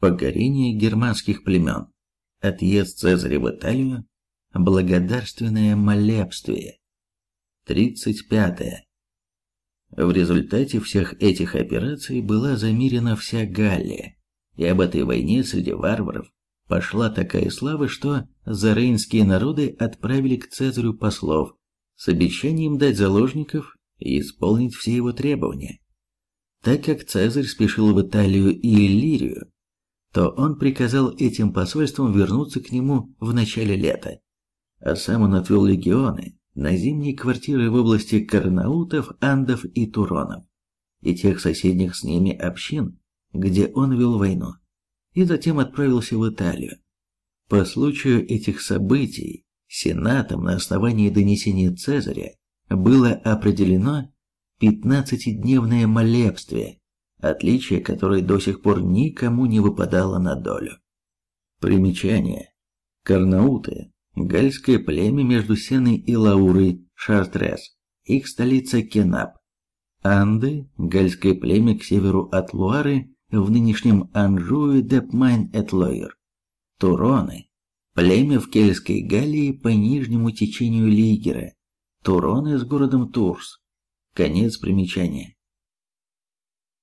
Покорение германских племен. Отъезд Цезаря в Италию. Благодарственное молебствие. 35. В результате всех этих операций была замирена вся Галлия, и об этой войне среди варваров пошла такая слава, что зарейнские народы отправили к Цезарю послов с обещанием дать заложников и исполнить все его требования. Так как Цезарь спешил в Италию и Иллирию, то он приказал этим посольствам вернуться к нему в начале лета, а сам он отвел легионы на зимние квартиры в области Карнаутов, Андов и Туронов, и тех соседних с ними общин, где он вел войну, и затем отправился в Италию. По случаю этих событий Сенатом на основании донесения Цезаря было определено пятнадцатидневное молебствие, отличие которое до сих пор никому не выпадало на долю. Примечание. Карнауты – гальское племя между Сеной и Луарой, Шартрес, их столица Кенаб. Анды – гальское племя к северу от Луары, в нынешнем Анжу, деп. Maine et Loire. Туроны – племя в Кельтской Галлии по нижнему течению Лигера. Туроны с городом Турс. Конец примечания.